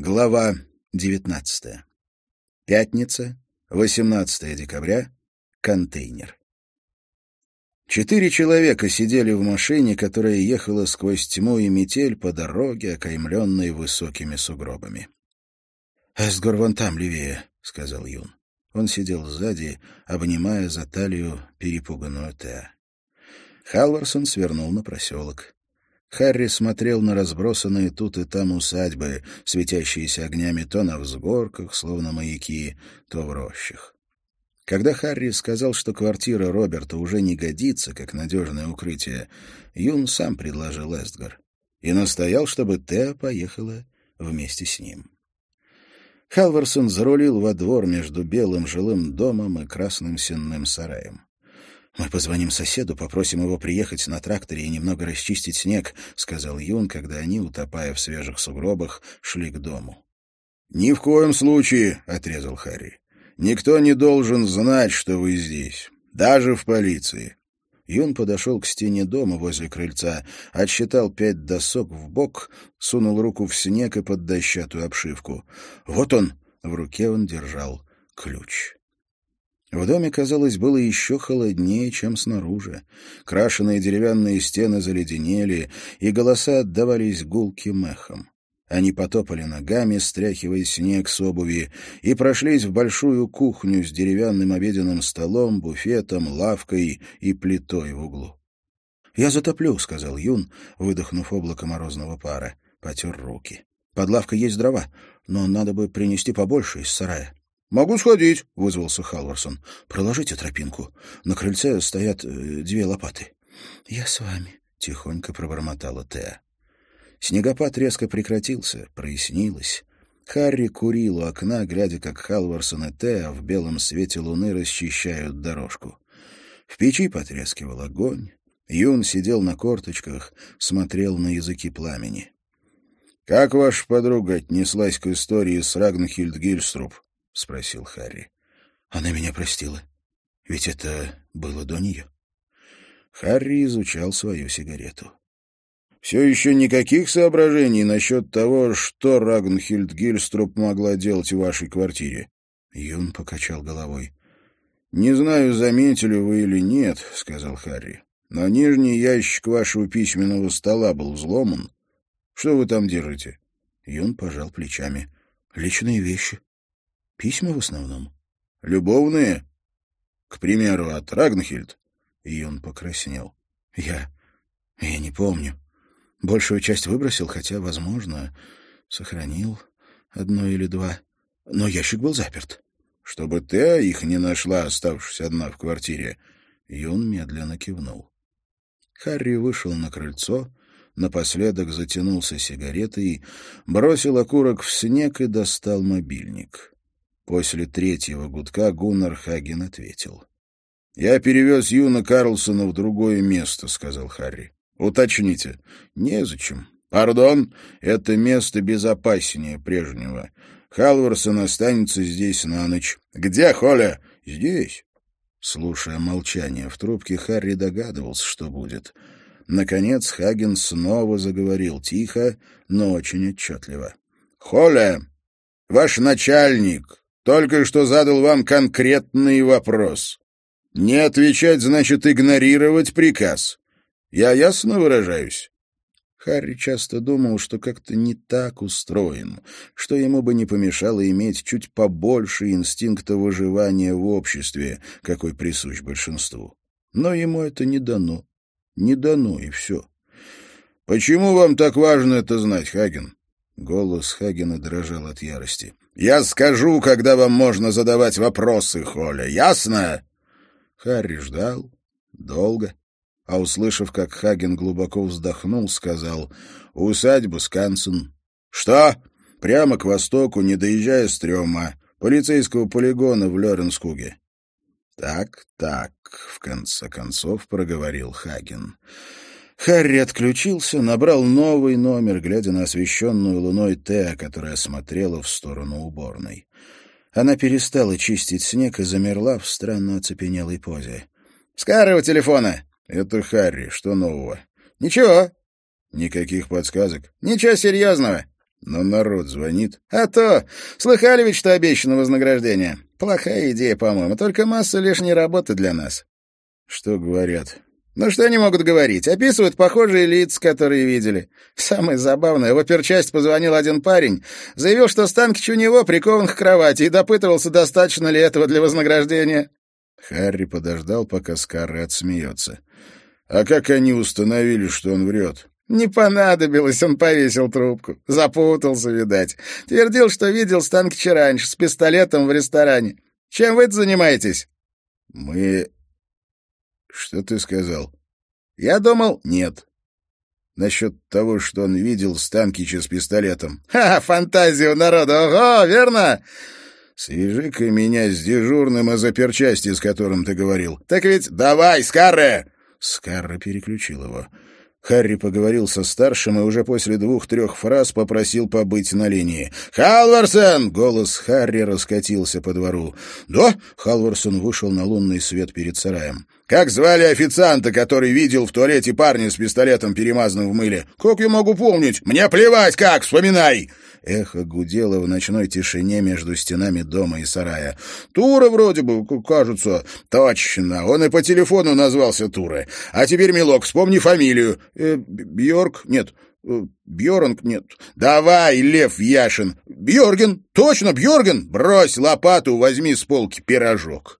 Глава 19. Пятница, 18 декабря. Контейнер. Четыре человека сидели в машине, которая ехала сквозь тьму и метель по дороге, окаймленной высокими сугробами. «Эсгор вон там, левее», — сказал Юн. Он сидел сзади, обнимая за талию перепуганную Теа. Халварсон свернул на проселок. Харри смотрел на разбросанные тут и там усадьбы, светящиеся огнями то на взгорках, словно маяки, то в рощах. Когда Харри сказал, что квартира Роберта уже не годится, как надежное укрытие, Юн сам предложил Эстгар и настоял, чтобы Теа поехала вместе с ним. Халварсон зарулил во двор между белым жилым домом и красным сенным сараем. «Мы позвоним соседу, попросим его приехать на тракторе и немного расчистить снег», — сказал Юн, когда они, утопая в свежих сугробах, шли к дому. «Ни в коем случае», — отрезал Харри. «Никто не должен знать, что вы здесь, даже в полиции». Юн подошел к стене дома возле крыльца, отсчитал пять досок в бок, сунул руку в снег и под дощатую обшивку. «Вот он!» — в руке он держал ключ. В доме, казалось, было еще холоднее, чем снаружи. Крашеные деревянные стены заледенели, и голоса отдавались гулким эхом. Они потопали ногами, стряхивая снег с обуви, и прошлись в большую кухню с деревянным обеденным столом, буфетом, лавкой и плитой в углу. «Я затоплю», — сказал Юн, выдохнув облако морозного пара. Потер руки. «Под лавкой есть дрова, но надо бы принести побольше из сарая». «Могу сходить», — вызвался Халварсон. «Проложите тропинку. На крыльце стоят э, две лопаты». «Я с вами», — тихонько пробормотала Теа. Снегопад резко прекратился, прояснилось. Харри курил у окна, глядя, как Халварсон и Теа в белом свете луны расчищают дорожку. В печи потрескивал огонь. Юн сидел на корточках, смотрел на языки пламени. — Как ваша подруга отнеслась к истории с Рагнхильд Гильструб? — спросил Харри. «Она меня простила. Ведь это было до нее». Харри изучал свою сигарету. «Все еще никаких соображений насчет того, что Рагнхильд Гильструп могла делать в вашей квартире?» Юн покачал головой. «Не знаю, заметили вы или нет», — сказал Харри, «но нижний ящик вашего письменного стола был взломан. Что вы там держите?» Юн пожал плечами. «Личные вещи». Письма в основном. Любовные? К примеру, от Рагнхильд? И он покраснел. Я... я не помню. Большую часть выбросил, хотя, возможно, сохранил одно или два. Но ящик был заперт. Чтобы ты их не нашла, оставшись одна в квартире. Юн медленно кивнул. Харри вышел на крыльцо, напоследок затянулся сигаретой, бросил окурок в снег и достал мобильник. После третьего гудка Гуннар Хаген ответил. — Я перевез Юна Карлсона в другое место, — сказал Харри. — Уточните. — Незачем. — Пардон, это место безопаснее прежнего. Халварсон останется здесь на ночь. — Где Холя? — Здесь. Слушая молчание в трубке, Харри догадывался, что будет. Наконец Хаген снова заговорил тихо, но очень отчетливо. — Холя, ваш начальник, только что задал вам конкретный вопрос. Не отвечать значит игнорировать приказ. Я ясно выражаюсь? Харри часто думал, что как-то не так устроен, что ему бы не помешало иметь чуть побольше инстинкта выживания в обществе, какой присущ большинству. Но ему это не дано. Не дано, и все. «Почему вам так важно это знать, Хаген?» Голос Хагена дрожал от ярости. Я скажу, когда вам можно задавать вопросы, Холя. Ясно?» Харри ждал. Долго. А услышав, как Хаген глубоко вздохнул, сказал «Усадьба Скансен». «Что?» «Прямо к востоку, не доезжая стрёма. Полицейского полигона в Лёренскуге». «Так, так», — в конце концов проговорил Хаген. Харри отключился, набрал новый номер, глядя на освещенную луной Теа, которая смотрела в сторону уборной. Она перестала чистить снег и замерла в странно оцепенелой позе. «С карого телефона?» «Это Харри. Что нового?» «Ничего». «Никаких подсказок?» «Ничего серьезного». Но народ звонит. — А то! Слыхали ведь, что обещано вознаграждение? Плохая идея, по-моему, только масса лишней работы для нас. — Что говорят? Ну что они могут говорить? Описывают похожие лица, которые видели. Самое забавное, в оперчасть позвонил один парень, заявил, что Станкич у него прикован к кровати и допытывался, достаточно ли этого для вознаграждения. Харри подождал, пока Скарри отсмеется. А как они установили, что он врет? Не понадобилось, он повесил трубку. Запутался, видать. Твердил, что видел Станкича раньше, с пистолетом в ресторане. Чем вы занимаетесь? Мы что ты сказал? Я думал, нет. Насчет того, что он видел Станкича с пистолетом. Ха, фантазия у народа, ого, верно? Свяжи-ка меня с дежурным из оперчасти, с которым ты говорил. Так ведь давай, Скарре! Скарре переключил его. Харри поговорил со старшим и уже после двух-трех фраз попросил побыть на линии. «Халварсон!» — голос Харри раскатился по двору. «Да?» — Халварсон вышел на лунный свет перед сараем. «Как звали официанта, который видел в туалете парня с пистолетом, перемазанным в мыле?» «Как я могу помнить?» «Мне плевать как! Вспоминай!» Эхо гудело в ночной тишине между стенами дома и сарая. «Тура вроде бы, кажется». «Точно, он и по телефону назвался Тура. А теперь, милок, вспомни фамилию». Э, «Бьорк? Нет, э, Бьорнг? Нет». «Давай, Лев Яшин». «Бьорген, точно, Бьорген. Брось лопату, возьми с полки пирожок».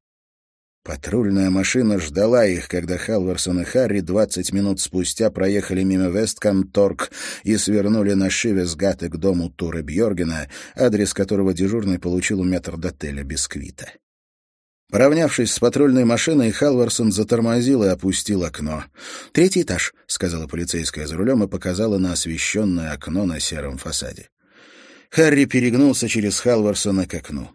Патрульная машина ждала их, когда Халварсон и Харри двадцать минут спустя проехали мимо Весткамторг и свернули на Шивесгате к дому Тура Бьоргена, адрес которого дежурный получил у метрдотеля Бисквита. Поравнявшись с патрульной машиной, Халварсон затормозил и опустил окно. «Третий этаж», — сказала полицейская за рулем и показала на освещенное окно на сером фасаде. Харри перегнулся через Халварсона к окну.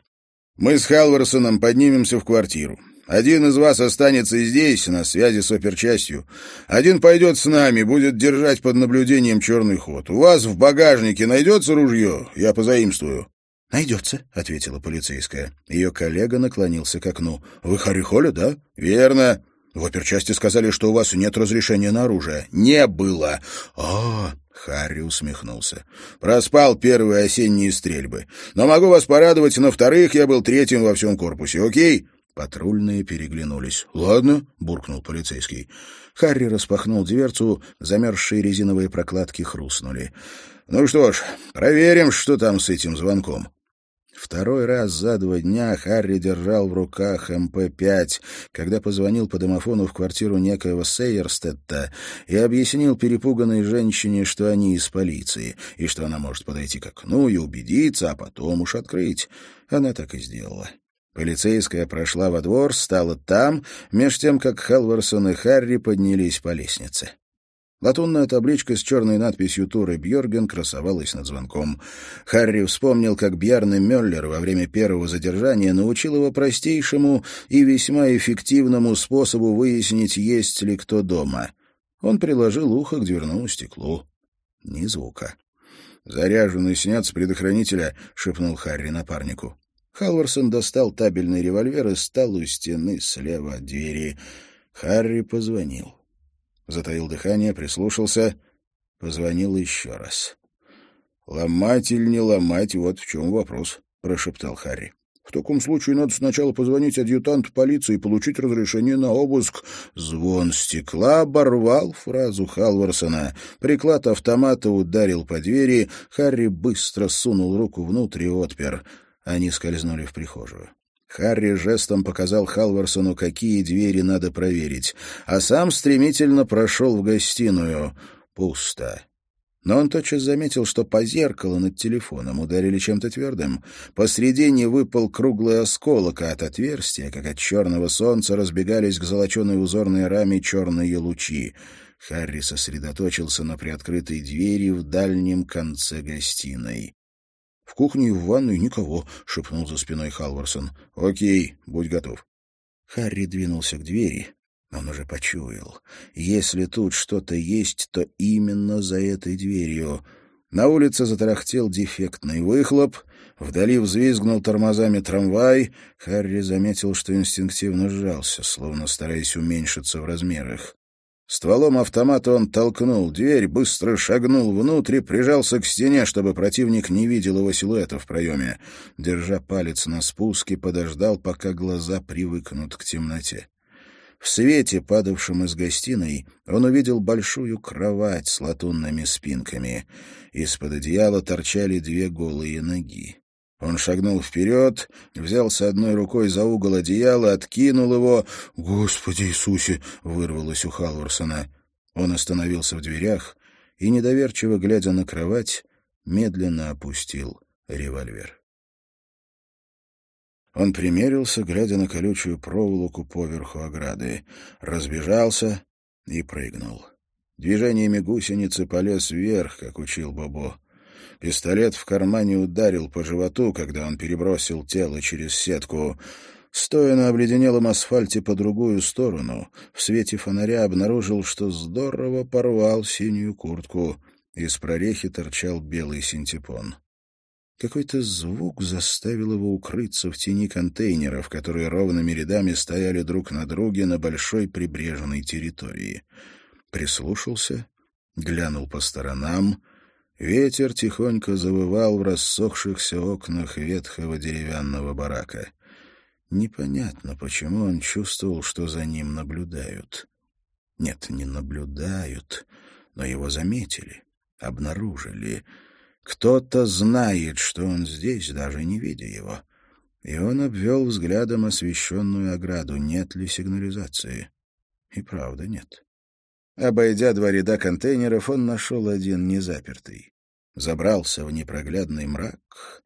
«Мы с Халварсоном поднимемся в квартиру. Один из вас останется здесь, на связи с оперчастью. Один пойдет с нами, будет держать под наблюдением черный ход. У вас в багажнике найдется ружье? Я позаимствую». «Найдется», — ответила полицейская. Ее коллега наклонился к окну. «Вы Харри Холли, да?» «Верно». «В оперчасти сказали, что у вас нет разрешения на оружие». «Не было». «А, Харри усмехнулся. «Проспал первые осенние стрельбы. Но могу вас порадовать, на вторых я был третьим во всем корпусе. Окей?» Патрульные переглянулись. «Ладно», — буркнул полицейский. Харри распахнул дверцу, замерзшие резиновые прокладки хрустнули. «Ну что ж, проверим, что там с этим звонком». Второй раз за два дня Харри держал в руках МП-5, когда позвонил по домофону в квартиру некоего Сейерстетта и объяснил перепуганной женщине, что они из полиции, и что она может подойти к окну и убедиться, а потом уж открыть. Она так и сделала. Полицейская прошла во двор, стала там, меж тем, как Халварсон и Харри поднялись по лестнице. Латунная табличка с черной надписью «Туры Бьорген» красовалась над звонком. Харри вспомнил, как Бьярны Мюллер во время первого задержания научил его простейшему и весьма эффективному способу выяснить, есть ли кто дома. Он приложил ухо к дверному стеклу. Ни звука. «Заряженный снят с предохранителя», — шепнул Харри напарнику. Халварсон достал табельный револьвер и стал у стены слева от двери. Харри позвонил. Затаил дыхание, прислушался, позвонил еще раз. «Ломать или не ломать, вот в чем вопрос», — прошептал Харри. «В таком случае надо сначала позвонить адъютанту полиции и получить разрешение на обыск». Звон стекла оборвал фразу Халварсона. Приклад автомата ударил по двери. Харри быстро сунул руку внутрь и отпер. Они скользнули в прихожую. Харри жестом показал Халварсону, какие двери надо проверить, а сам стремительно прошел в гостиную. Пусто. Но он тотчас заметил, что по зеркалу над телефоном ударили чем-то твердым. Посредине выпал круглый осколок, а от отверстия, как от черного солнца, разбегались к золоченой узорной раме черные лучи. Харри сосредоточился на приоткрытой двери в дальнем конце гостиной. В кухне и в ванной никого, — шепнул за спиной Халварсон. — Окей, будь готов. Харри двинулся к двери. Он уже почуял. Если тут что-то есть, то именно за этой дверью. На улице затарахтел дефектный выхлоп. Вдали взвизгнул тормозами трамвай. Харри заметил, что инстинктивно сжался, словно стараясь уменьшиться в размерах. Стволом автомата он толкнул дверь, быстро шагнул внутрь и прижался к стене, чтобы противник не видел его силуэта в проеме. Держа палец на спуске, подождал, пока глаза привыкнут к темноте. В свете, падавшем из гостиной, он увидел большую кровать с латунными спинками. Из-под одеяла торчали две голые ноги. Он шагнул вперед, взялся одной рукой за угол одеяла, откинул его. «Господи Иисусе!» — вырвалось у Халварсона. Он остановился в дверях и, недоверчиво глядя на кровать, медленно опустил револьвер. Он примерился, глядя на колючую проволоку поверху ограды, разбежался и прыгнул. Движениями гусеницы полез вверх, как учил Бобо. Пистолет в кармане ударил по животу, когда он перебросил тело через сетку. Стоя на обледенелом асфальте по другую сторону, в свете фонаря обнаружил, что здорово порвал синюю куртку. Из прорехи торчал белый синтепон. Какой-то звук заставил его укрыться в тени контейнеров, которые ровными рядами стояли друг на друге на большой прибрежной территории. Прислушался, глянул по сторонам — Ветер тихонько завывал в рассохшихся окнах ветхого деревянного барака. Непонятно, почему он чувствовал, что за ним наблюдают. Нет, не наблюдают, но его заметили, обнаружили. Кто-то знает, что он здесь, даже не видя его. И он обвел взглядом освещенную ограду, нет ли сигнализации. И правда нет. Обойдя два ряда контейнеров, он нашел один незапертый. Забрался в непроглядный мрак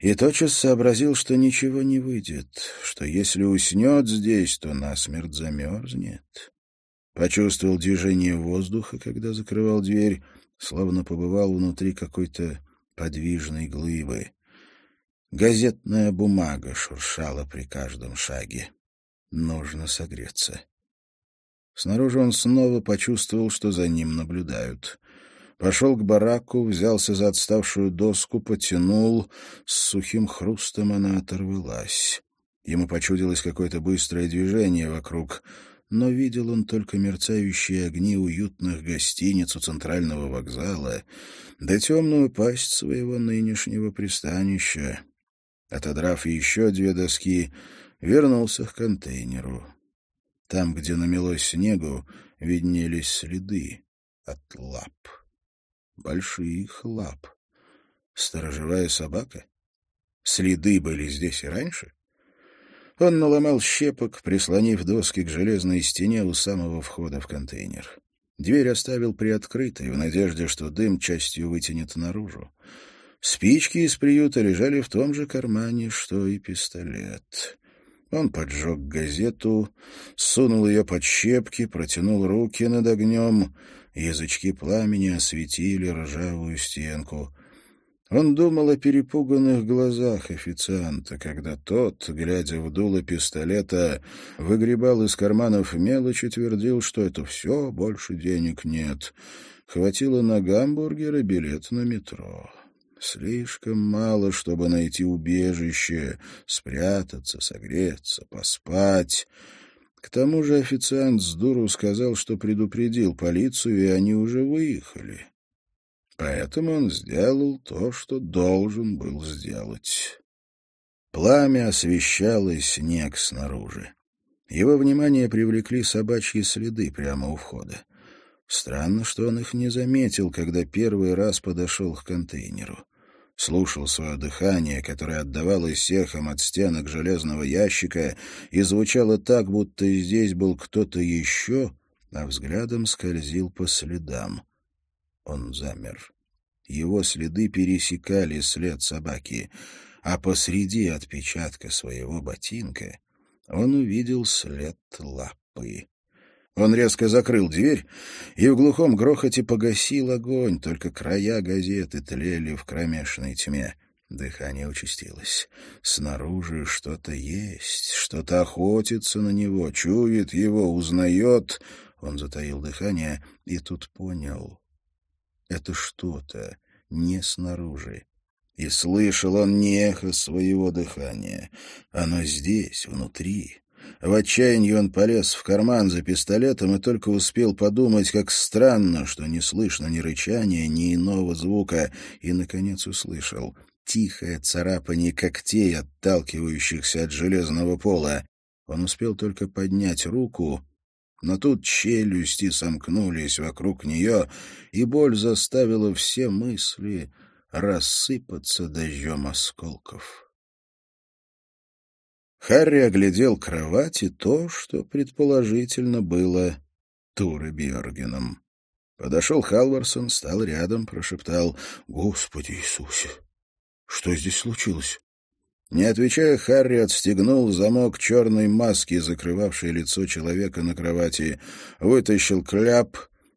и тотчас сообразил, что ничего не выйдет, что если уснет здесь, то насмерть замерзнет. Почувствовал движение воздуха, когда закрывал дверь, словно побывал внутри какой-то подвижной глыбы. Газетная бумага шуршала при каждом шаге. Нужно согреться. Снаружи он снова почувствовал, что за ним наблюдают. Пошел к бараку, взялся за отставшую доску, потянул. С сухим хрустом она оторвалась. Ему почудилось какое-то быстрое движение вокруг, но видел он только мерцающие огни уютных гостиниц у центрального вокзала, да темную пасть своего нынешнего пристанища. Отодрав еще две доски, вернулся к контейнеру. Там, где намелось снегу, виднелись следы от лап. Больших лап. Сторожевая собака? Следы были здесь и раньше? Он наломал щепок, прислонив доски к железной стене у самого входа в контейнер. Дверь оставил приоткрытой, в надежде, что дым частью вытянет наружу. Спички из приюта лежали в том же кармане, что и пистолет. Он поджег газету, сунул ее под щепки, протянул руки над огнем. Язычки пламени осветили ржавую стенку. Он думал о перепуганных глазах официанта, когда тот, глядя в дуло пистолета, выгребал из карманов мелочь и твердил, что это все, больше денег нет. Хватило на гамбургер и билет на метро. Слишком мало, чтобы найти убежище, спрятаться, согреться, поспать. К тому же официант с дуру сказал, что предупредил полицию, и они уже выехали. Поэтому он сделал то, что должен был сделать. Пламя освещало снег снаружи. Его внимание привлекли собачьи следы прямо у входа. Странно, что он их не заметил, когда первый раз подошел к контейнеру слушал свое дыхание, которое отдавалось эхом от стенок железного ящика и звучало так, будто здесь был кто-то еще, а взглядом скользил по следам. Он замер. Его следы пересекали след собаки, а посреди отпечатка своего ботинка он увидел след лапы. Он резко закрыл дверь и в глухом грохоте погасил огонь, только края газеты тлели в кромешной тьме. Дыхание участилось. Снаружи что-то есть, что-то охотится на него, чует его, узнает. Он затаил дыхание и тут понял. Это что-то не снаружи. И слышал он не эхо своего дыхания. Оно здесь, внутри, В отчаянии он полез в карман за пистолетом и только успел подумать, как странно, что не слышно ни рычания, ни иного звука, и, наконец, услышал тихое царапание когтей, отталкивающихся от железного пола. Он успел только поднять руку, но тут челюсти сомкнулись вокруг нее, и боль заставила все мысли рассыпаться дождем осколков. Харри оглядел кровать и то, что предположительно было Туры Бьоргеном. Подошел Халварсон, стал рядом, прошептал «Господи Иисусе! Что здесь случилось?» Не отвечая, Харри отстегнул замок черной маски, закрывавшей лицо человека на кровати, вытащил кляп,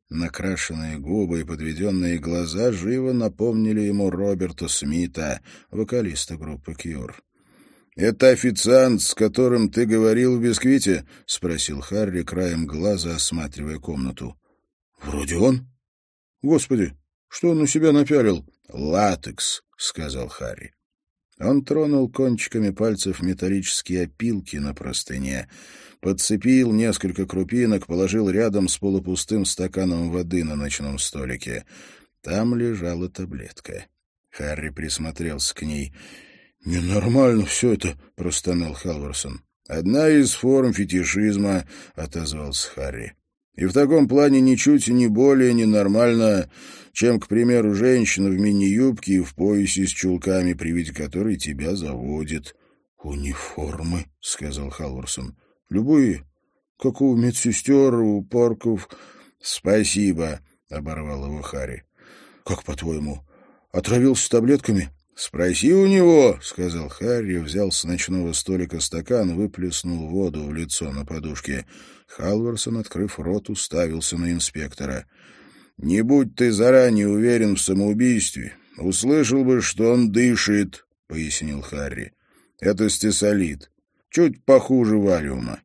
накрашенные губы и подведенные глаза живо напомнили ему Роберта Смита, вокалиста группы «Кьюр». «Это официант, с которым ты говорил в бисквите?» — спросил Харри, краем глаза осматривая комнату. «Вроде он. Господи, что он у себя напялил?» «Латекс», — сказал Харри. Он тронул кончиками пальцев металлические опилки на простыне, подцепил несколько крупинок, положил рядом с полупустым стаканом воды на ночном столике. Там лежала таблетка. Харри присмотрелся к ней — «Ненормально все это», — простонал Халварсон. «Одна из форм фетишизма», — отозвался Харри. «И в таком плане ничуть не более ненормально, чем, к примеру, женщина в мини-юбке и в поясе с чулками, при виде которой тебя заводит». «Униформы», — сказал Халварсон. «Любые, как у медсестер, у парков». «Спасибо», — оборвал его Харри. «Как, по-твоему, отравился таблетками?» «Спроси у него», — сказал Харри, взял с ночного столика стакан, выплеснул воду в лицо на подушке. Халварсон, открыв рот, уставился на инспектора. «Не будь ты заранее уверен в самоубийстве, услышал бы, что он дышит», — пояснил Харри. «Это стесолит. Чуть похуже валиума».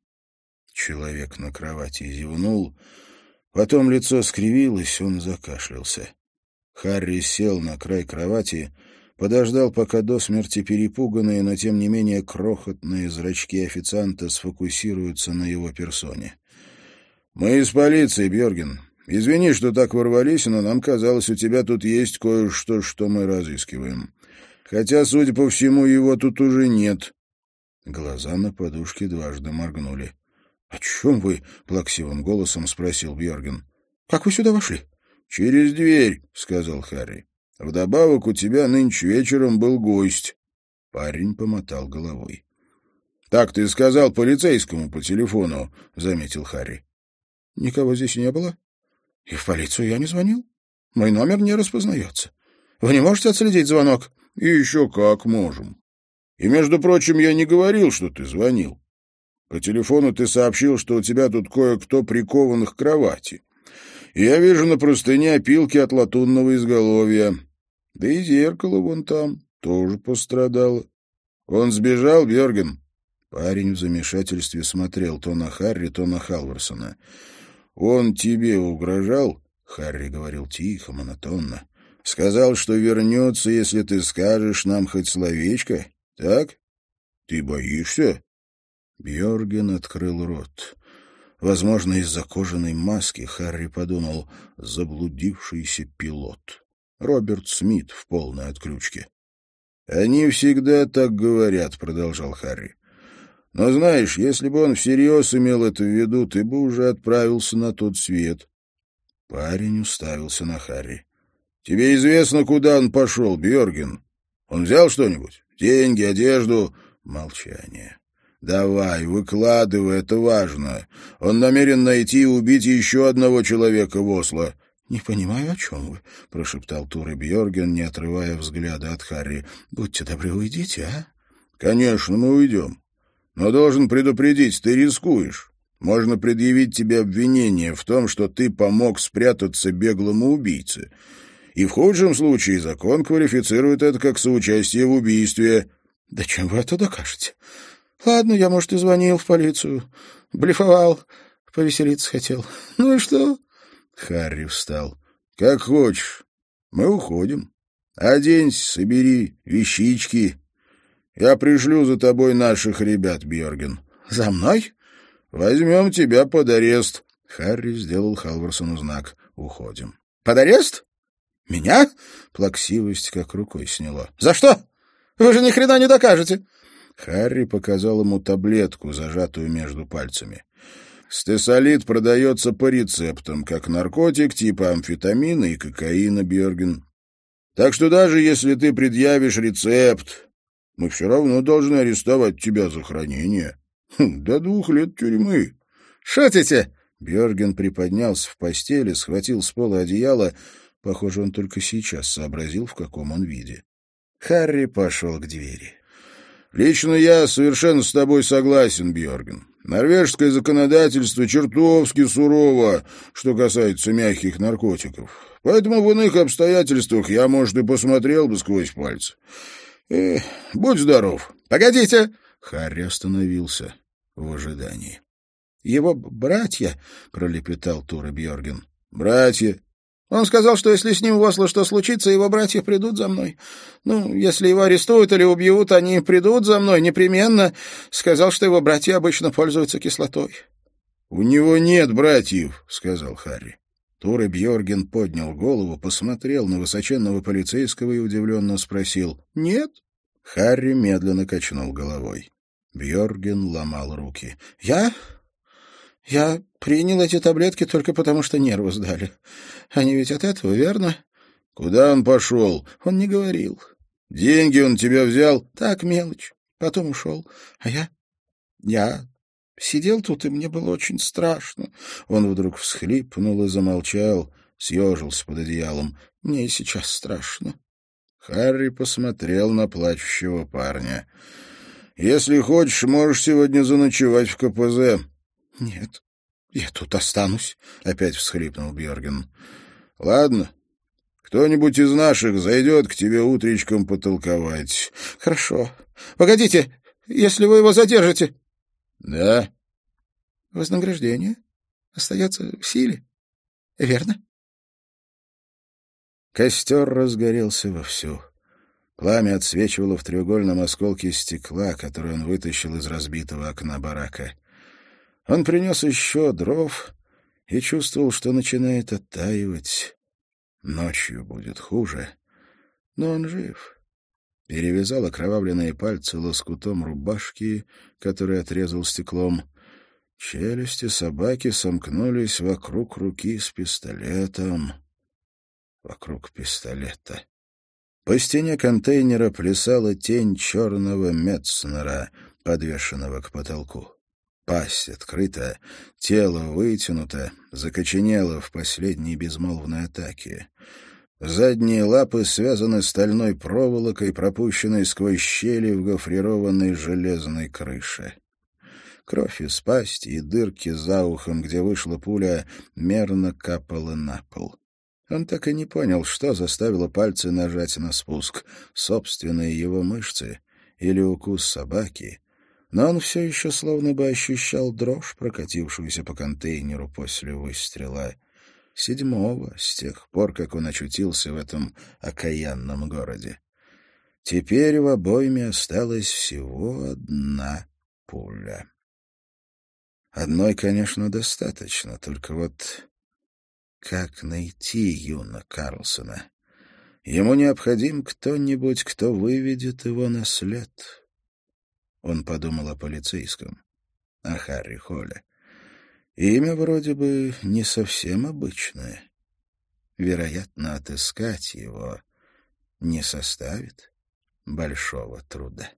Человек на кровати зевнул, потом лицо скривилось, он закашлялся. Харри сел на край кровати подождал, пока до смерти перепуганные, но тем не менее крохотные зрачки официанта сфокусируются на его персоне. «Мы из полиции, Бьорген. Извини, что так ворвались, но нам казалось, у тебя тут есть кое-что, что мы разыскиваем. Хотя, судя по всему, его тут уже нет». Глаза на подушке дважды моргнули. — О чем вы? — плаксивым голосом спросил Бьорген. — Как вы сюда вошли? — Через дверь, — сказал Харри. Вдобавок у тебя нынче вечером был гость. Парень помотал головой. — Так ты сказал полицейскому по телефону, — заметил Харри. — Никого здесь не было. И в полицию я не звонил. Мой номер не распознается. Вы не можете отследить звонок? — Еще как можем. И, между прочим, я не говорил, что ты звонил. По телефону ты сообщил, что у тебя тут кое-кто прикован к кровати. И я вижу на простыне опилки от латунного изголовья. Да и зеркало вон там тоже пострадало. Он сбежал, Бьерген? Парень в замешательстве смотрел то на Харри, то на Халварсона. «Он тебе угрожал?» — Харри говорил тихо, монотонно. «Сказал, что вернется, если ты скажешь нам хоть словечко, так? Ты боишься?» Бьорген открыл рот. Возможно, из-за кожаной маски Харри подумал «заблудившийся пилот». Роберт Смит в полной отключке. «Они всегда так говорят», — продолжал Харри. «Но знаешь, если бы он всерьез имел это в виду, ты бы уже отправился на тот свет». Парень уставился на Харри. «Тебе известно, куда он пошел, Бьорген? Он взял что-нибудь? Деньги, одежду?» Молчание. «Давай, выкладывай, это важно. Он намерен найти и убить еще одного человека в Осло. — Не понимаю, о чем вы, — прошептал Туре Бьорген, не отрывая взгляда от Харри. — Будьте добры, уйдите, а? — Конечно, мы уйдем. Но должен предупредить, ты рискуешь. Можно предъявить тебе обвинение в том, что ты помог спрятаться беглому убийце. И в худшем случае закон квалифицирует это как соучастие в убийстве. — Да чем вы это докажете? Ладно, я, может, и звонил в полицию. Блефовал, повеселиться хотел. Ну и что? Харри встал. «Как хочешь. Мы уходим. Оденься, собери вещички. Я пришлю за тобой наших ребят, Бьорген». «За мной?» «Возьмем тебя под арест». Харри сделал Халварсону знак. «Уходим». «Под арест? Меня?» Плаксивость как рукой сняло. «За что? Вы же ни хрена не докажете». Харри показал ему таблетку, зажатую между пальцами. Стесолит продается по рецептам, как наркотик типа амфетамина и кокаина, Бьерген. Так что даже если ты предъявишь рецепт, мы все равно должны арестовать тебя за хранение. Хм, до двух лет тюрьмы. Шутите? Бьерген приподнялся в постели, схватил с пола одеяло. Похоже, он только сейчас сообразил, в каком он виде. Харри пошел к двери. Лично я совершенно с тобой согласен, Бьорген. Норвежское законодательство чертовски сурово, что касается мягких наркотиков. Поэтому в иных обстоятельствах я, может, и посмотрел бы сквозь пальцы. Э, будь здоров. Погодите. Харри остановился в ожидании. Его братья, пролепетал Тура Бьорген. Братья. Он сказал, что если с ним в Осло что случится, его братья придут за мной. Ну, если его арестуют или убьют, они придут за мной непременно. Сказал, что его братья обычно пользуются кислотой. — У него нет братьев, — сказал Харри. Туре Бьорген поднял голову, посмотрел на высоченного полицейского и удивленно спросил «Нет?». Харри медленно качнул головой. Бьорген ломал руки. «Я я принял эти таблетки только потому, что нервы сдали. Они ведь от этого, верно? Куда он пошел? Он не говорил. Деньги он тебя взял? Так, мелочь. Потом ушел. А я... Я сидел тут, и мне было очень страшно. Он вдруг всхлипнул и замолчал, съежился под одеялом. Мне и сейчас страшно. Харри посмотрел на плачущего парня. «Если хочешь, можешь сегодня заночевать в КПЗ. — Нет, я тут останусь, — опять всхлипнул Бьорген. — Ладно, кто-нибудь из наших зайдет к тебе утречком потолковать. — Хорошо. Погодите, если вы его задержите. — Да. — Вознаграждение остается в силе, верно? Костер разгорелся вовсю. Пламя отсвечивало в треугольном осколке стекла, который он вытащил из разбитого окна барака. Он принес еще дров и чувствовал, что начинает оттаивать. Ночью будет хуже, но он жив. Перевязал окровавленные пальцы лоскутом рубашки, который отрезал стеклом. Челюсти собаки сомкнулись вокруг руки с пистолетом. Вокруг пистолета. По стене контейнера плясала тень черного Метцнера, подвешенного к потолку. Пасть открыта, тело вытянуто, закоченело в последней безмолвной атаке. Задние лапы связаны стальной проволокой, пропущенной сквозь щели в гофрированной железной крыше. Кровь из пасти и дырки за ухом, где вышла пуля, мерно капала на пол. Он так и не понял, что заставило пальцы нажать на спуск — собственные его мышцы или укус собаки — но он все еще словно бы ощущал дрожь, прокатившуюся по контейнеру после выстрела. Седьмого, с тех пор, как он очутился в этом окаянном городе. Теперь в обойме осталась всего одна пуля. Одной, конечно, достаточно, только вот как найти Юна Карлсона? Ему необходим кто-нибудь, кто выведет его на след. Он подумал о полицейском, о Харри Холле. Имя вроде бы не совсем обычное. Вероятно, отыскать его не составит большого труда.